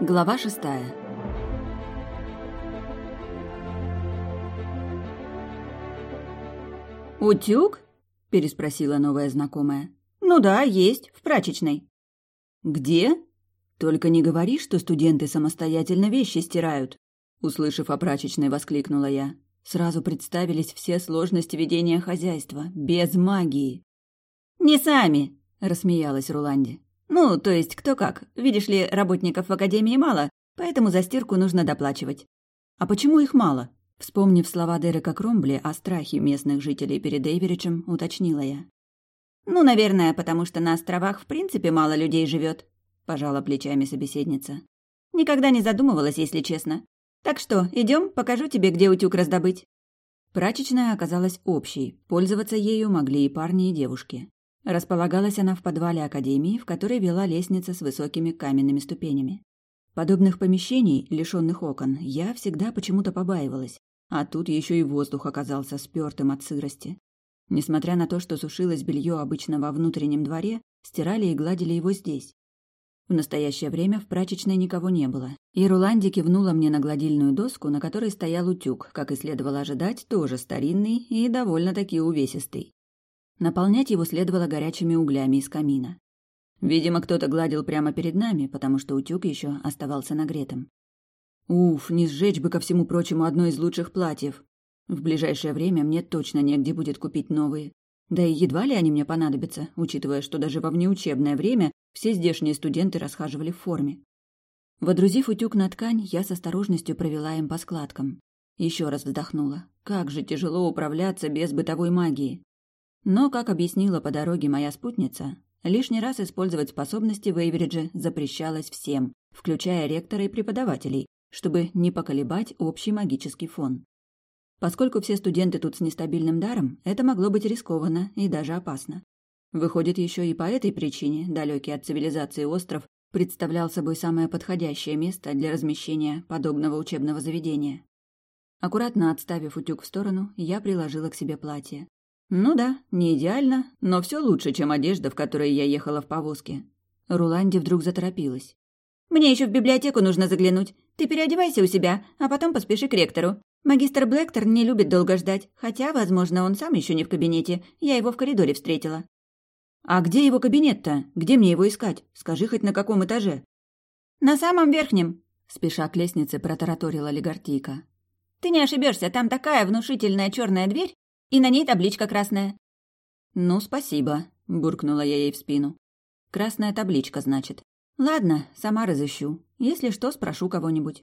Глава шестая. «Утюг?» – переспросила новая знакомая. «Ну да, есть, в прачечной». «Где?» «Только не говори, что студенты самостоятельно вещи стирают», – услышав о прачечной, воскликнула я. Сразу представились все сложности ведения хозяйства, без магии. «Не сами», – рассмеялась Руланди. Ну, то есть кто как. Видишь ли, работников в академии мало, поэтому за стирку нужно доплачивать. А почему их мало? Вспомнив слова Дерека Кромбли о страхе местных жителей перед Эйверичем, уточнила я. Ну, наверное, потому что на островах в принципе мало людей живет, пожала плечами собеседница. Никогда не задумывалась, если честно. Так что, идем, покажу тебе, где утюг раздобыть. Прачечная оказалась общей, пользоваться ею могли и парни, и девушки. Располагалась она в подвале академии, в которой вела лестница с высокими каменными ступенями. Подобных помещений, лишенных окон, я всегда почему-то побаивалась, а тут еще и воздух оказался спертым от сырости. Несмотря на то, что сушилось белье обычно во внутреннем дворе, стирали и гладили его здесь. В настоящее время в прачечной никого не было, и Руланди кивнула мне на гладильную доску, на которой стоял утюг, как и следовало ожидать, тоже старинный и довольно-таки увесистый. Наполнять его следовало горячими углями из камина. Видимо, кто-то гладил прямо перед нами, потому что утюг еще оставался нагретым. Уф, не сжечь бы ко всему прочему одно из лучших платьев. В ближайшее время мне точно негде будет купить новые. Да и едва ли они мне понадобятся, учитывая, что даже во внеучебное время все здешние студенты расхаживали в форме. Водрузив утюг на ткань, я с осторожностью провела им по складкам. Еще раз вздохнула. Как же тяжело управляться без бытовой магии. Но, как объяснила по дороге моя спутница, лишний раз использовать способности в Эйверидже запрещалось всем, включая ректора и преподавателей, чтобы не поколебать общий магический фон. Поскольку все студенты тут с нестабильным даром, это могло быть рискованно и даже опасно. Выходит, еще и по этой причине далекий от цивилизации остров представлял собой самое подходящее место для размещения подобного учебного заведения. Аккуратно отставив утюг в сторону, я приложила к себе платье. Ну да, не идеально, но все лучше, чем одежда, в которой я ехала в повозке. Руланди вдруг заторопилась. «Мне еще в библиотеку нужно заглянуть. Ты переодевайся у себя, а потом поспеши к ректору. Магистр Блэктор не любит долго ждать, хотя, возможно, он сам еще не в кабинете. Я его в коридоре встретила». «А где его кабинет-то? Где мне его искать? Скажи хоть на каком этаже?» «На самом верхнем», — спеша к лестнице протараторила Легартийка. «Ты не ошибешься, там такая внушительная черная дверь, и на ней табличка красная». «Ну, спасибо», — буркнула я ей в спину. «Красная табличка, значит. Ладно, сама разыщу. Если что, спрошу кого-нибудь».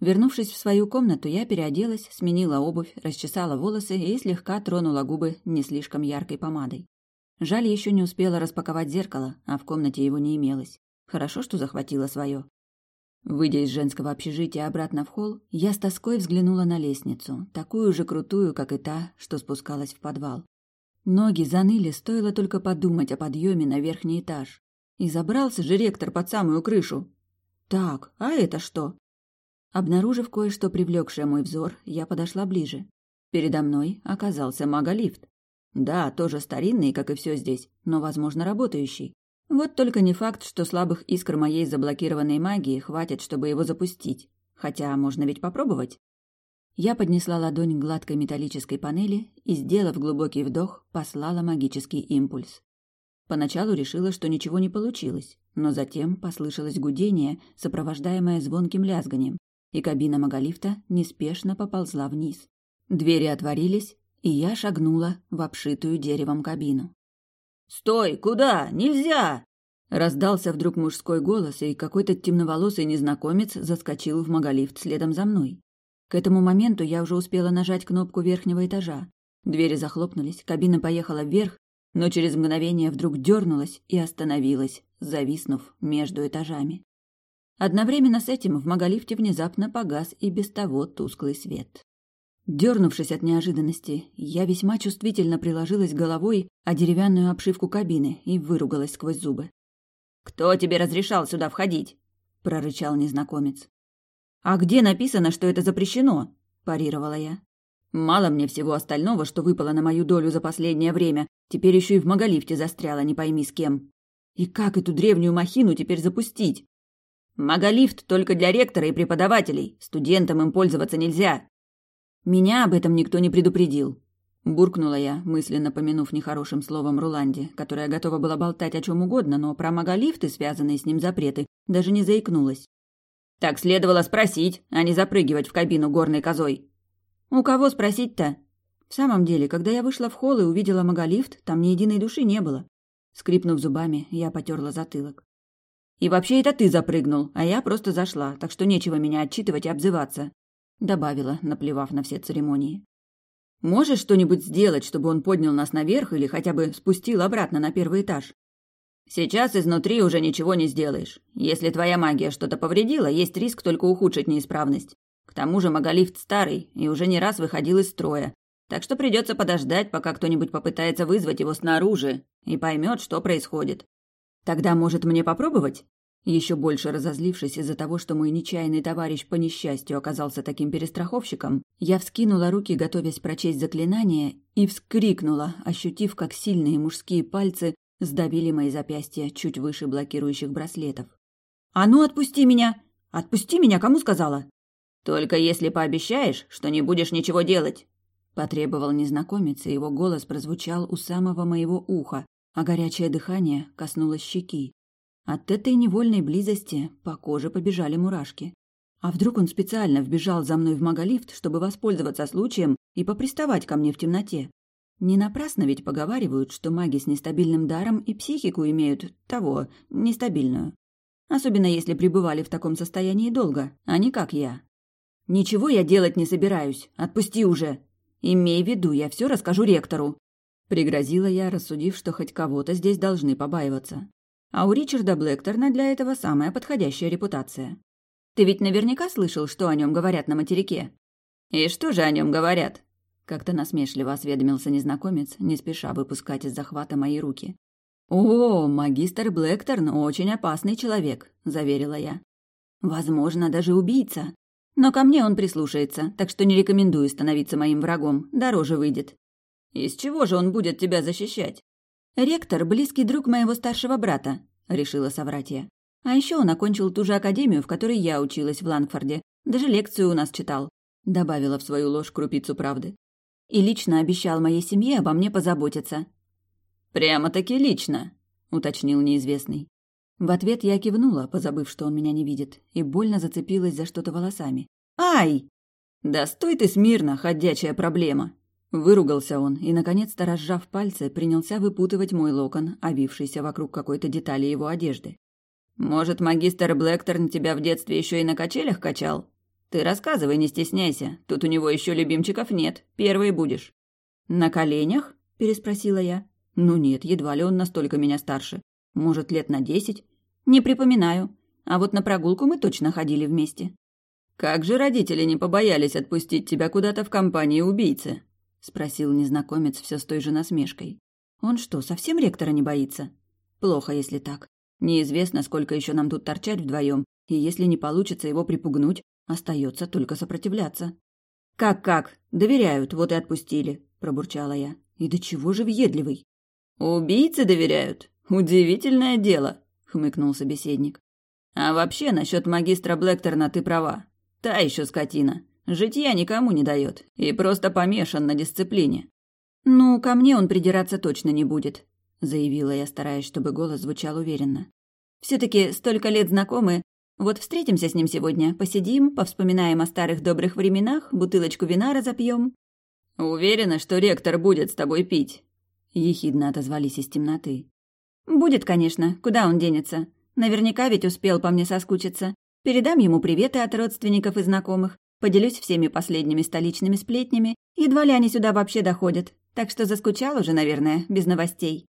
Вернувшись в свою комнату, я переоделась, сменила обувь, расчесала волосы и слегка тронула губы не слишком яркой помадой. Жаль, еще не успела распаковать зеркало, а в комнате его не имелось. Хорошо, что захватила свое. Выйдя из женского общежития обратно в холл, я с тоской взглянула на лестницу, такую же крутую, как и та, что спускалась в подвал. Ноги заныли, стоило только подумать о подъеме на верхний этаж. И забрался же ректор под самую крышу. Так, а это что? Обнаружив кое-что, привлекшее мой взор, я подошла ближе. Передо мной оказался маголифт. Да, тоже старинный, как и все здесь, но, возможно, работающий. Вот только не факт, что слабых искр моей заблокированной магии хватит, чтобы его запустить. Хотя можно ведь попробовать. Я поднесла ладонь к гладкой металлической панели и, сделав глубокий вдох, послала магический импульс. Поначалу решила, что ничего не получилось, но затем послышалось гудение, сопровождаемое звонким лязганием, и кабина маголифта неспешно поползла вниз. Двери отворились, и я шагнула в обшитую деревом кабину. «Стой! Куда? Нельзя!» Раздался вдруг мужской голос, и какой-то темноволосый незнакомец заскочил в маголифт следом за мной. К этому моменту я уже успела нажать кнопку верхнего этажа. Двери захлопнулись, кабина поехала вверх, но через мгновение вдруг дернулась и остановилась, зависнув между этажами. Одновременно с этим в маголифте внезапно погас и без того тусклый свет. Дернувшись от неожиданности, я весьма чувствительно приложилась головой о деревянную обшивку кабины и выругалась сквозь зубы. «Кто тебе разрешал сюда входить?» – прорычал незнакомец. «А где написано, что это запрещено?» – парировала я. «Мало мне всего остального, что выпало на мою долю за последнее время. Теперь еще и в маголифте застряла, не пойми с кем. И как эту древнюю махину теперь запустить?» Маголифт только для ректора и преподавателей. Студентам им пользоваться нельзя. Меня об этом никто не предупредил. Буркнула я, мысленно помянув нехорошим словом Руланде, которая готова была болтать о чем угодно, но про маголифты, связанные с ним запреты, даже не заикнулась. Так следовало спросить, а не запрыгивать в кабину горной козой. У кого спросить-то? В самом деле, когда я вышла в холл и увидела маголифт, там ни единой души не было. Скрипнув зубами, я потерла затылок. И вообще это ты запрыгнул, а я просто зашла, так что нечего меня отчитывать и обзываться», — добавила, наплевав на все церемонии. «Можешь что-нибудь сделать, чтобы он поднял нас наверх или хотя бы спустил обратно на первый этаж?» «Сейчас изнутри уже ничего не сделаешь. Если твоя магия что-то повредила, есть риск только ухудшить неисправность. К тому же маголифт старый и уже не раз выходил из строя, так что придется подождать, пока кто-нибудь попытается вызвать его снаружи и поймет, что происходит. Тогда, может, мне попробовать? Еще больше разозлившись из-за того, что мой нечаянный товарищ по несчастью оказался таким перестраховщиком, я вскинула руки, готовясь прочесть заклинание, и вскрикнула, ощутив, как сильные мужские пальцы сдавили мои запястья чуть выше блокирующих браслетов. «А ну, отпусти меня! Отпусти меня, кому сказала?» «Только если пообещаешь, что не будешь ничего делать!» Потребовал незнакомец, и его голос прозвучал у самого моего уха, а горячее дыхание коснулось щеки. От этой невольной близости по коже побежали мурашки. А вдруг он специально вбежал за мной в маголифт, чтобы воспользоваться случаем и поприставать ко мне в темноте? Не напрасно ведь поговаривают, что маги с нестабильным даром и психику имеют того, нестабильную. Особенно если пребывали в таком состоянии долго, а не как я. «Ничего я делать не собираюсь. Отпусти уже. Имей в виду, я все расскажу ректору», Пригрозила я, рассудив, что хоть кого-то здесь должны побаиваться. А у Ричарда Блэкторна для этого самая подходящая репутация. Ты ведь наверняка слышал, что о нем говорят на материке. И что же о нем говорят? Как-то насмешливо осведомился незнакомец, не спеша выпускать из захвата мои руки. «О, магистр Блэкторн очень опасный человек», — заверила я. «Возможно, даже убийца. Но ко мне он прислушается, так что не рекомендую становиться моим врагом, дороже выйдет. Из чего же он будет тебя защищать? Ректор – близкий друг моего старшего брата, решила соврать я. А еще он окончил ту же академию, в которой я училась в Лангфорде. Даже лекцию у нас читал. Добавила в свою ложь крупицу правды. И лично обещал моей семье обо мне позаботиться. «Прямо-таки лично», — уточнил неизвестный. В ответ я кивнула, позабыв, что он меня не видит, и больно зацепилась за что-то волосами. «Ай!» «Да стой ты смирно, ходячая проблема!» Выругался он и, наконец-то разжав пальцы, принялся выпутывать мой локон, обившийся вокруг какой-то детали его одежды. «Может, магистр Блэкторн тебя в детстве еще и на качелях качал? Ты рассказывай, не стесняйся. Тут у него еще любимчиков нет. Первый будешь». «На коленях?» – переспросила я. «Ну нет, едва ли он настолько меня старше. Может, лет на десять? Не припоминаю. А вот на прогулку мы точно ходили вместе». «Как же родители не побоялись отпустить тебя куда-то в компании убийцы?» — спросил незнакомец все с той же насмешкой. «Он что, совсем ректора не боится?» «Плохо, если так. Неизвестно, сколько еще нам тут торчать вдвоем, и если не получится его припугнуть, остается только сопротивляться». «Как-как? Доверяют, вот и отпустили», — пробурчала я. «И до чего же въедливый?» «Убийцы доверяют? Удивительное дело», — хмыкнул собеседник. «А вообще, насчет магистра Блэкторна ты права. Та еще скотина. Житья никому не дает и просто помешан на дисциплине. «Ну, ко мне он придираться точно не будет», — заявила я, стараясь, чтобы голос звучал уверенно. «Все-таки столько лет знакомы. Вот встретимся с ним сегодня, посидим, повспоминаем о старых добрых временах, бутылочку вина разопьем». «Уверена, что ректор будет с тобой пить», — ехидно отозвались из темноты. «Будет, конечно. Куда он денется? Наверняка ведь успел по мне соскучиться. Передам ему приветы от родственников и знакомых. Поделюсь всеми последними столичными сплетнями. Едва ли они сюда вообще доходят. Так что заскучал уже, наверное, без новостей.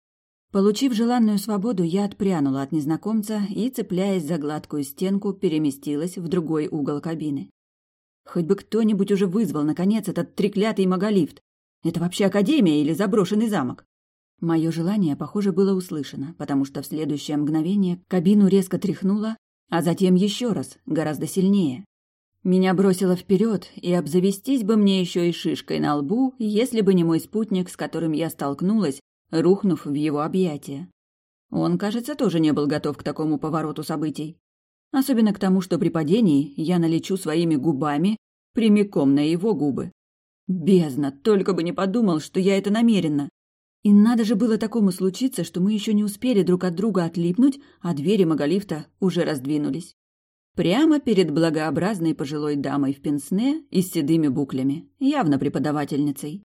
Получив желанную свободу, я отпрянула от незнакомца и, цепляясь за гладкую стенку, переместилась в другой угол кабины. Хоть бы кто-нибудь уже вызвал, наконец, этот треклятый маголифт. Это вообще академия или заброшенный замок? Мое желание, похоже, было услышано, потому что в следующее мгновение кабину резко тряхнуло, а затем еще раз, гораздо сильнее. Меня бросило вперед, и обзавестись бы мне еще и шишкой на лбу, если бы не мой спутник, с которым я столкнулась, рухнув в его объятия. Он, кажется, тоже не был готов к такому повороту событий. Особенно к тому, что при падении я налечу своими губами прямиком на его губы. Бездна, только бы не подумал, что я это намеренно. И надо же было такому случиться, что мы еще не успели друг от друга отлипнуть, а двери маголифта уже раздвинулись. Прямо перед благообразной пожилой дамой в пенсне и с седыми буклями, явно преподавательницей.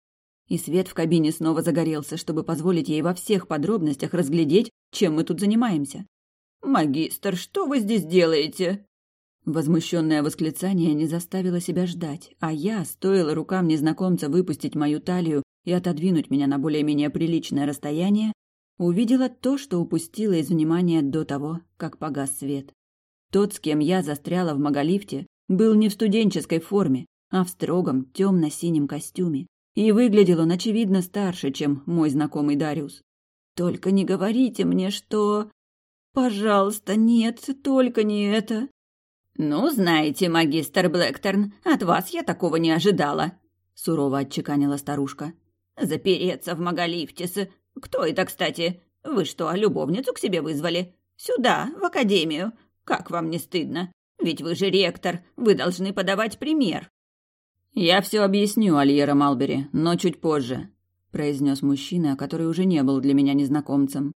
И свет в кабине снова загорелся, чтобы позволить ей во всех подробностях разглядеть, чем мы тут занимаемся. «Магистр, что вы здесь делаете?» Возмущенное восклицание не заставило себя ждать, а я, стоило рукам незнакомца выпустить мою талию и отодвинуть меня на более-менее приличное расстояние, увидела то, что упустила из внимания до того, как погас свет. Тот, с кем я застряла в маголифте, был не в студенческой форме, а в строгом темно-синем костюме. И выглядел он, очевидно, старше, чем мой знакомый Дариус. «Только не говорите мне, что...» «Пожалуйста, нет, только не это!» «Ну, знаете, магистр Блэкторн, от вас я такого не ожидала», — сурово отчеканила старушка. «Запереться в маголифте с... Кто это, кстати? Вы что, любовницу к себе вызвали? Сюда, в академию. Как вам не стыдно? Ведь вы же ректор, вы должны подавать пример». «Я все объясню, Альера Малбери, но чуть позже», — произнес мужчина, который уже не был для меня незнакомцем.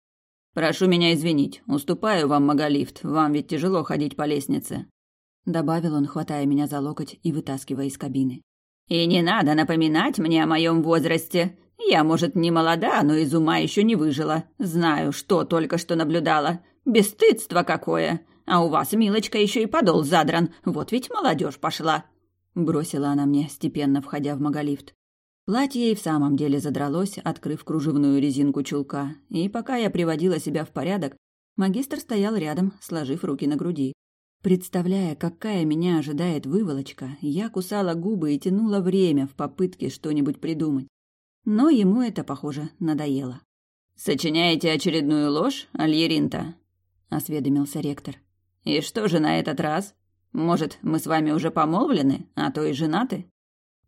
«Прошу меня извинить, уступаю вам маголифт, вам ведь тяжело ходить по лестнице». Добавил он, хватая меня за локоть и вытаскивая из кабины. «И не надо напоминать мне о моем возрасте. Я, может, не молода, но из ума еще не выжила. Знаю, что только что наблюдала. Бесстыдство какое! А у вас, милочка, еще и подол задран. Вот ведь молодежь пошла!» Бросила она мне, степенно входя в маголифт. Платье и в самом деле задралось, открыв кружевную резинку чулка, и пока я приводила себя в порядок, магистр стоял рядом, сложив руки на груди. Представляя, какая меня ожидает выволочка, я кусала губы и тянула время в попытке что-нибудь придумать. Но ему это, похоже, надоело. «Сочиняете очередную ложь, Альеринта?» — осведомился ректор. «И что же на этот раз? Может, мы с вами уже помолвлены, а то и женаты?»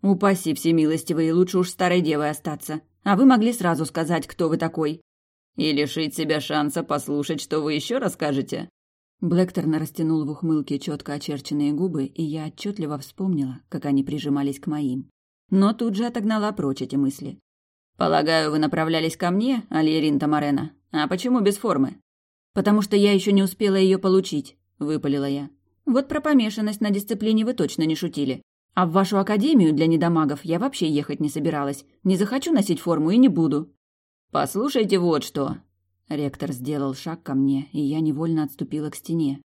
«Упаси всемилостивые, лучше уж старой девой остаться. А вы могли сразу сказать, кто вы такой». «И лишить себя шанса послушать, что вы еще расскажете?» Блэкторн растянул в ухмылке четко очерченные губы, и я отчетливо вспомнила, как они прижимались к моим. Но тут же отогнала прочь эти мысли. «Полагаю, вы направлялись ко мне, Альерин Тамарена? А почему без формы?» «Потому что я еще не успела ее получить», — выпалила я. «Вот про помешанность на дисциплине вы точно не шутили. А в вашу академию для недомагов я вообще ехать не собиралась. Не захочу носить форму и не буду». «Послушайте вот что», Ректор сделал шаг ко мне, и я невольно отступила к стене.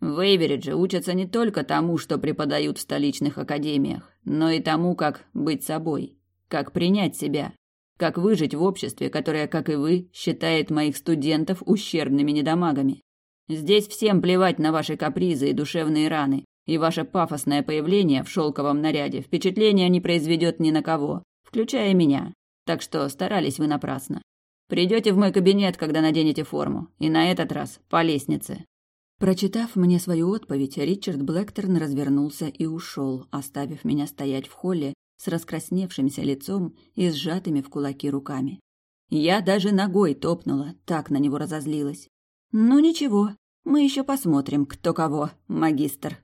В Эйверидже учатся не только тому, что преподают в столичных академиях, но и тому, как быть собой, как принять себя, как выжить в обществе, которое, как и вы, считает моих студентов ущербными недомагами. Здесь всем плевать на ваши капризы и душевные раны, и ваше пафосное появление в шелковом наряде впечатления не произведет ни на кого, включая меня. Так что старались вы напрасно. Придете в мой кабинет, когда наденете форму, и на этот раз по лестнице». Прочитав мне свою отповедь, Ричард Блэкторн развернулся и ушел, оставив меня стоять в холле с раскрасневшимся лицом и сжатыми в кулаки руками. Я даже ногой топнула, так на него разозлилась. «Ну ничего, мы еще посмотрим, кто кого, магистр».